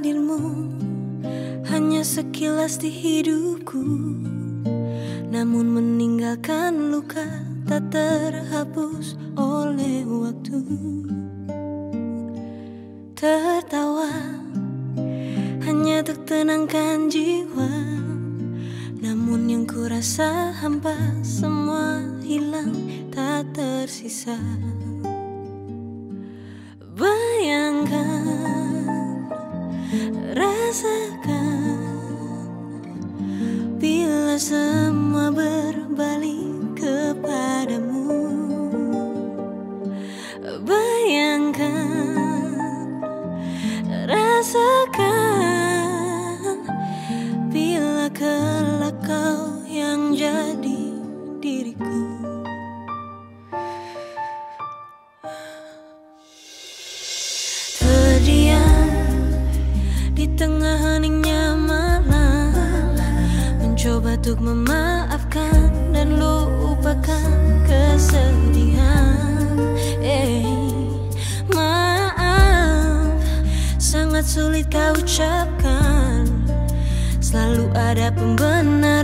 Hadirmu hanya sekilas di hidupku. Namun meninggalkan luka tak terhapus oleh waktu. Tertawa hanya untuk tenangkan jiwa. Namun yang ku rasa hampa semua hilang tak tersisa semua berbalik kepadamu. Bayangkan, rasakan Bila kelak kau yang jadi diriku untuk memaafkan dan lupakan kesedihan. Eh, Maaf, sangat sulit kau ucapkan. Selalu ada pembenaran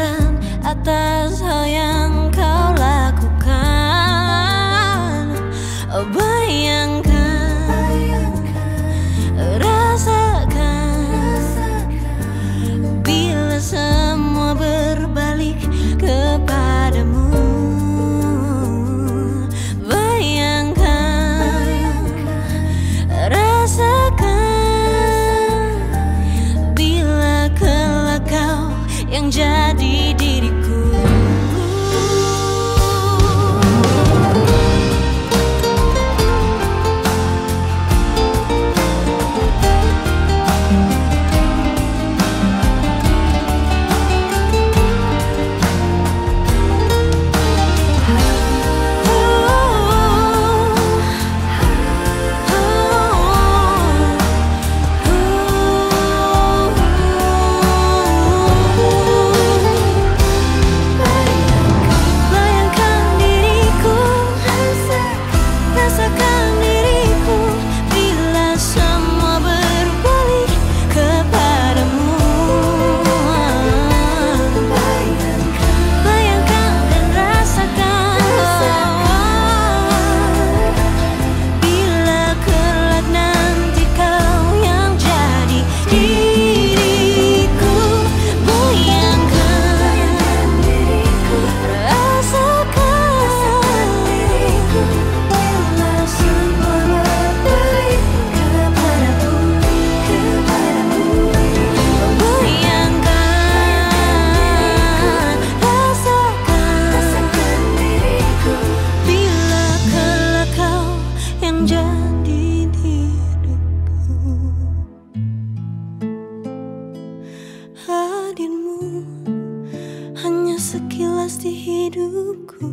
hidupku.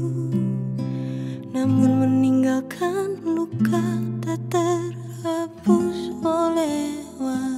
Namun meninggalkan luka tak terhapus oleh waktu.